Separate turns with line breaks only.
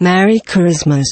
Merry Christmas.